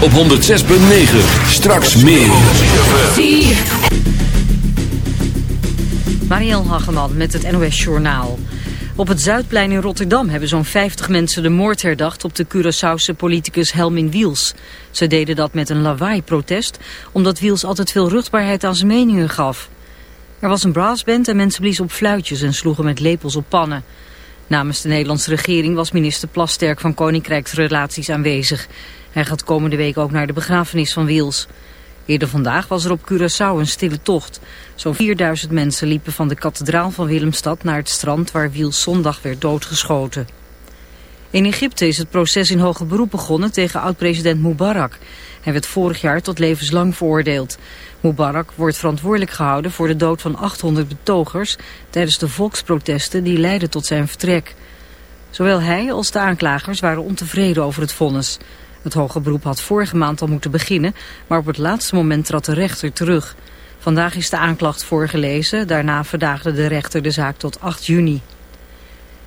op 106.9. Straks meer. Marielle Hageman met het NOS Journaal. Op het Zuidplein in Rotterdam hebben zo'n 50 mensen de moord herdacht op de Curaçaose politicus Helmin Wiels. Ze deden dat met een lawaai-protest, omdat Wiels altijd veel ruchtbaarheid aan zijn meningen gaf. Er was een brassband en mensen bliezen op fluitjes en sloegen met lepels op pannen. Namens de Nederlandse regering was minister Plasterk van Koninkrijksrelaties aanwezig. Hij gaat komende week ook naar de begrafenis van Wiels. Eerder vandaag was er op Curaçao een stille tocht. Zo'n 4000 mensen liepen van de kathedraal van Willemstad naar het strand waar Wiels zondag werd doodgeschoten. In Egypte is het proces in hoger beroep begonnen tegen oud-president Mubarak. Hij werd vorig jaar tot levenslang veroordeeld. Mubarak wordt verantwoordelijk gehouden voor de dood van 800 betogers tijdens de volksprotesten die leidden tot zijn vertrek. Zowel hij als de aanklagers waren ontevreden over het vonnis. Het hoge beroep had vorige maand al moeten beginnen, maar op het laatste moment trad de rechter terug. Vandaag is de aanklacht voorgelezen, daarna verdaagde de rechter de zaak tot 8 juni.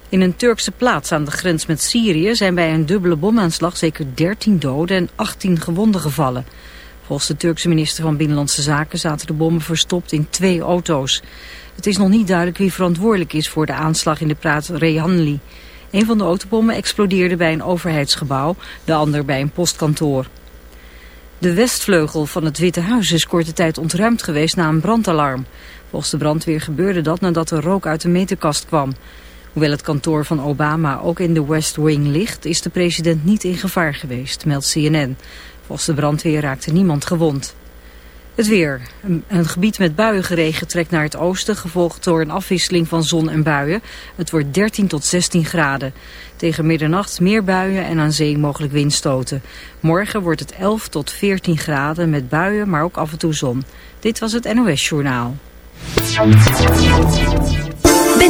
In een Turkse plaats aan de grens met Syrië zijn bij een dubbele bomaanslag zeker 13 doden en 18 gewonden gevallen. Volgens de Turkse minister van Binnenlandse Zaken zaten de bommen verstopt in twee auto's. Het is nog niet duidelijk wie verantwoordelijk is voor de aanslag in de plaats Rehanli. Een van de autobommen explodeerde bij een overheidsgebouw, de ander bij een postkantoor. De westvleugel van het Witte Huis is korte tijd ontruimd geweest na een brandalarm. Volgens de brandweer gebeurde dat nadat er rook uit de meterkast kwam. Hoewel het kantoor van Obama ook in de West Wing ligt, is de president niet in gevaar geweest, meldt CNN. Volgens de brandweer raakte niemand gewond. Het weer. Een, gebied met buiengeregen trekt naar het oosten, gevolgd door een afwisseling van zon en buien. Het wordt 13 tot 16 graden. Tegen middernacht meer buien en aan zee mogelijk windstoten. Morgen wordt het 11 tot 14 graden met buien, maar ook af en toe zon. Dit was het NOS Journaal.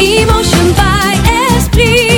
Emotion by Esprit.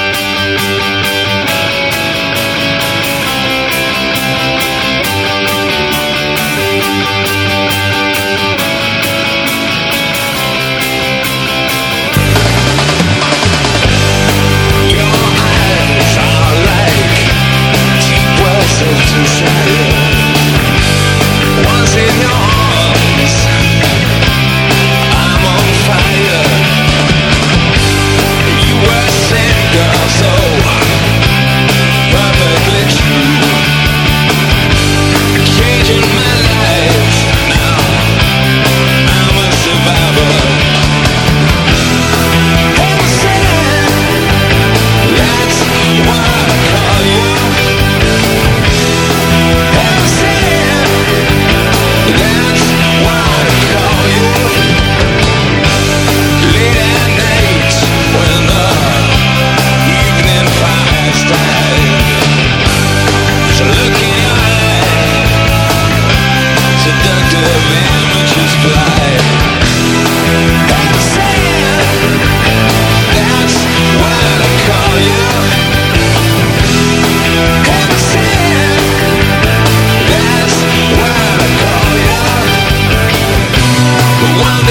one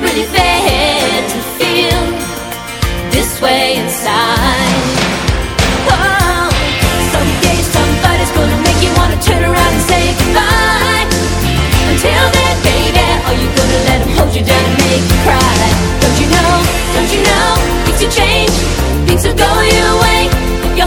Really fair to feel this way inside? Oh, someday somebody's gonna make you wanna turn around and say goodbye. Until then, baby, are you gonna let him hold you down and make you cry? Don't you know? Don't you know? Things will change. Things will go your way if you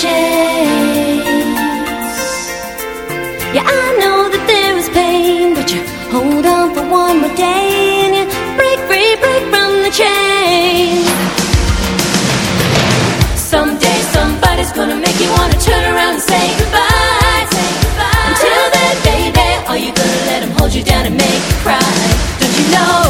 chance. Yeah, I know that there is pain, but you hold on for one more day and you break free, break from the chain. Someday somebody's gonna make you wanna turn around and say goodbye. Say goodbye. Until then, baby, are you gonna let hold you down and make you cry? Don't you know?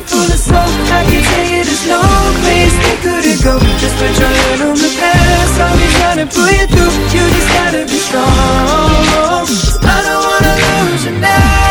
full of soap I can tell you there's no place we couldn't go Just put your hand on the past. I'll be trying to pull you through. You just gotta be strong. I don't wanna lose you now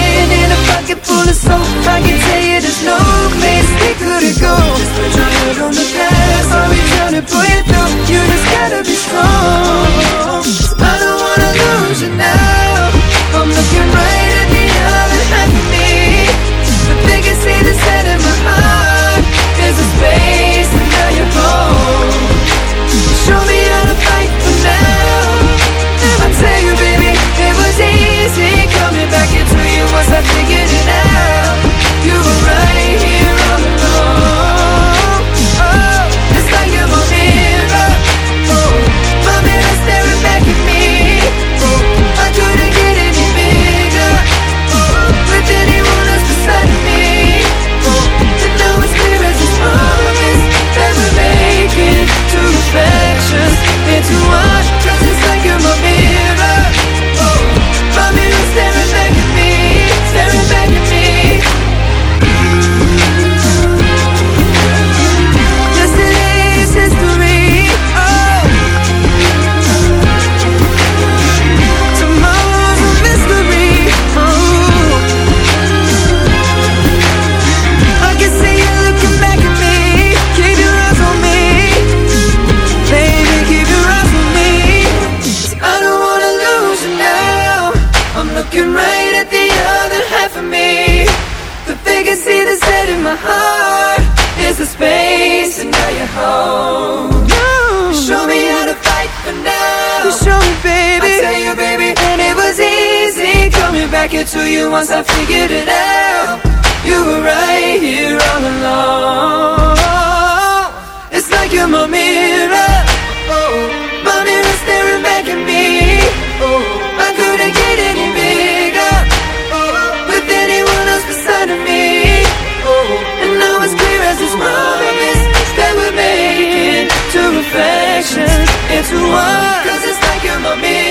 pocket full of soap I can tell you there's no place we couldn't go Just put your head on the past I'll be trying to pull you through You just gotta be strong back into you once I figured it out. You were right here all along. It's like you're my mirror. Oh, my mirror staring back at me. Oh, I couldn't get any bigger. Oh, with anyone else beside of me. Oh, and now it's clear as this promise that we're making two reflections into one. Cause it's like you're my mirror.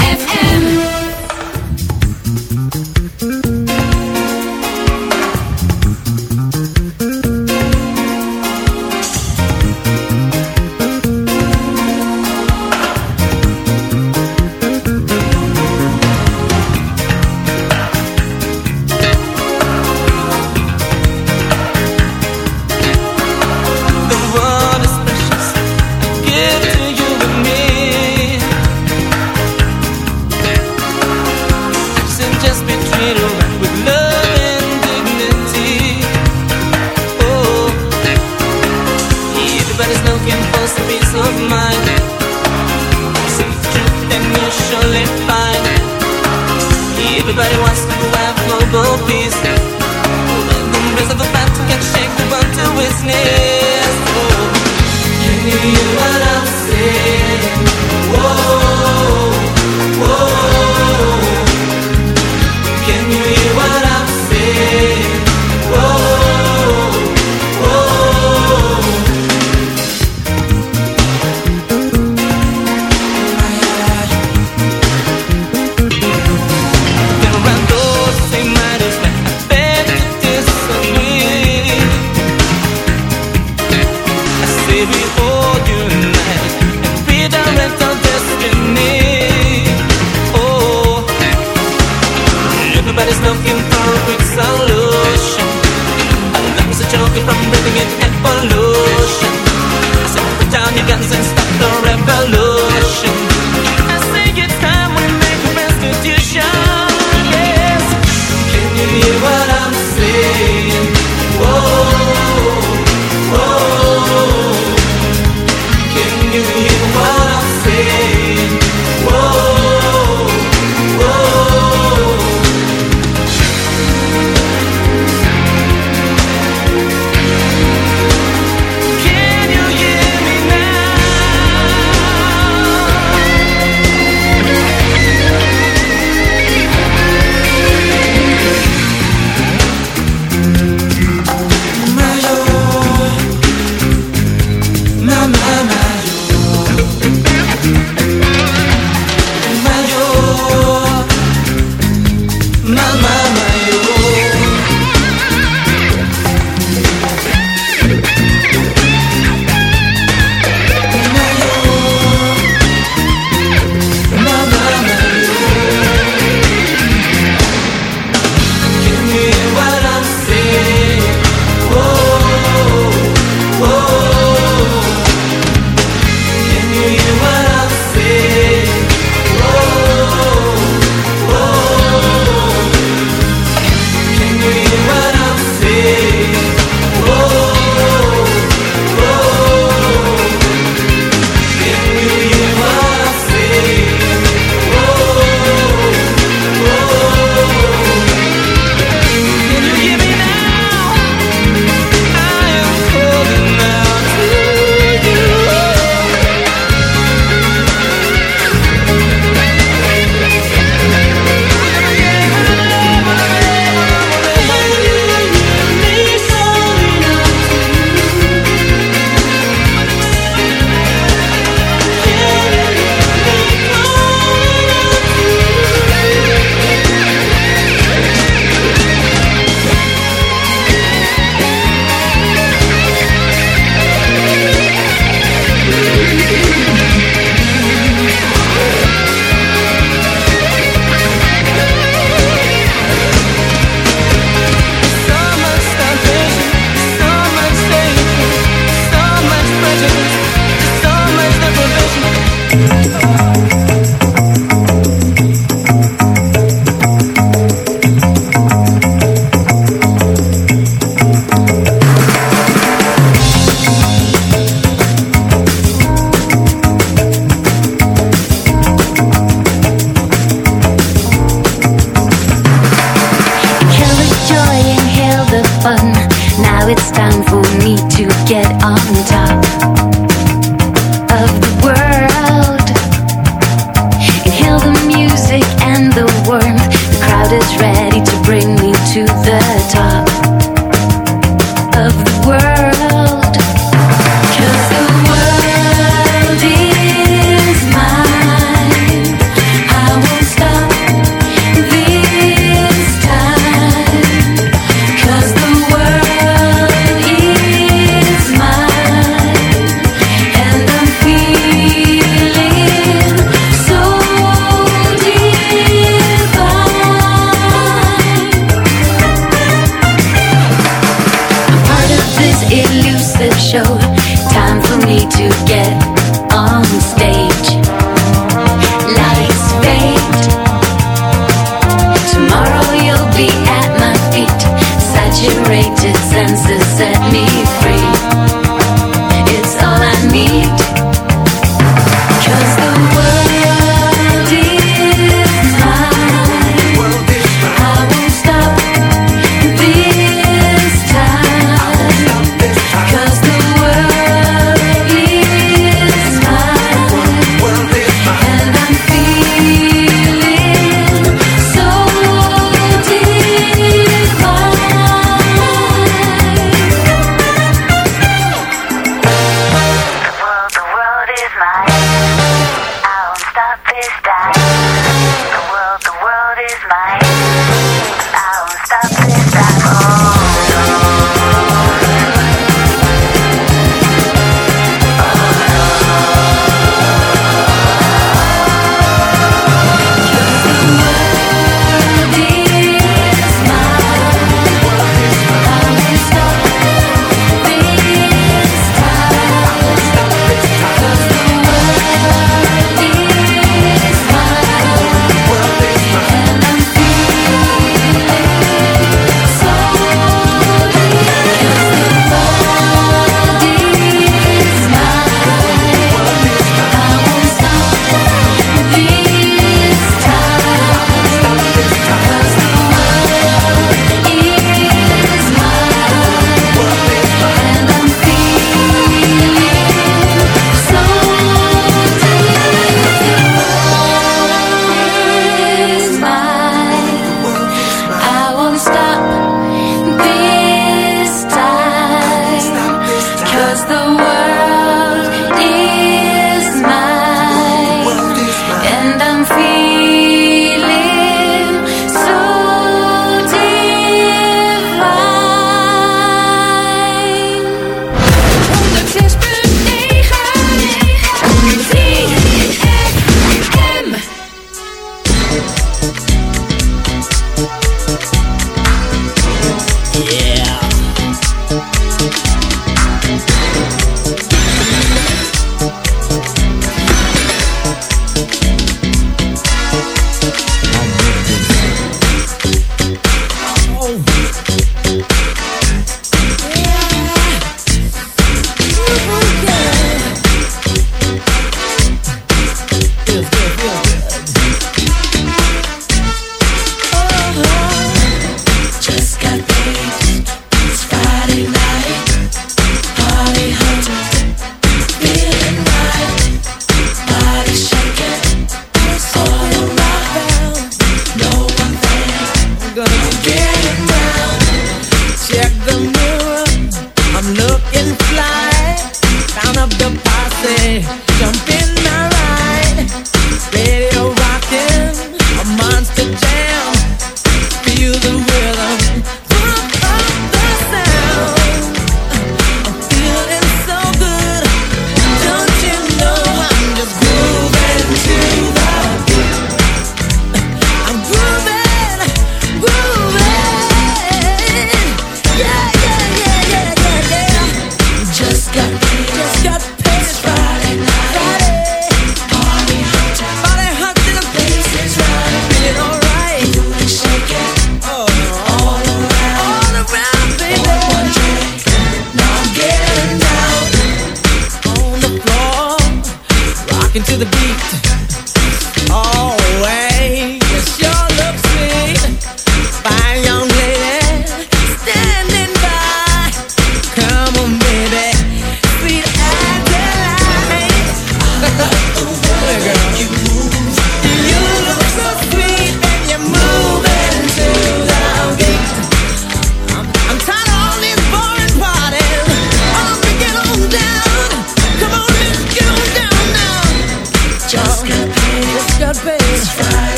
Get on top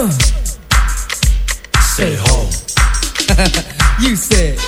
Uh. Say ho. you said.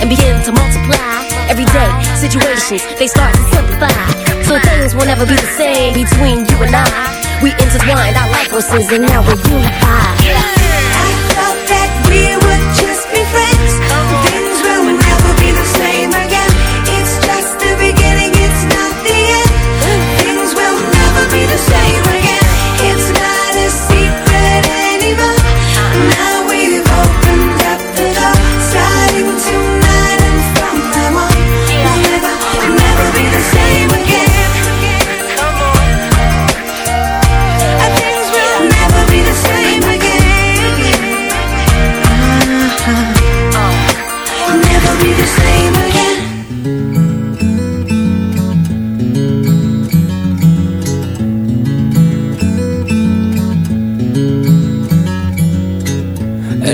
and begin to multiply, everyday situations they start to simplify. So things will never be the same between you and I. We intertwined our life forces and now we're unified. I thought that we would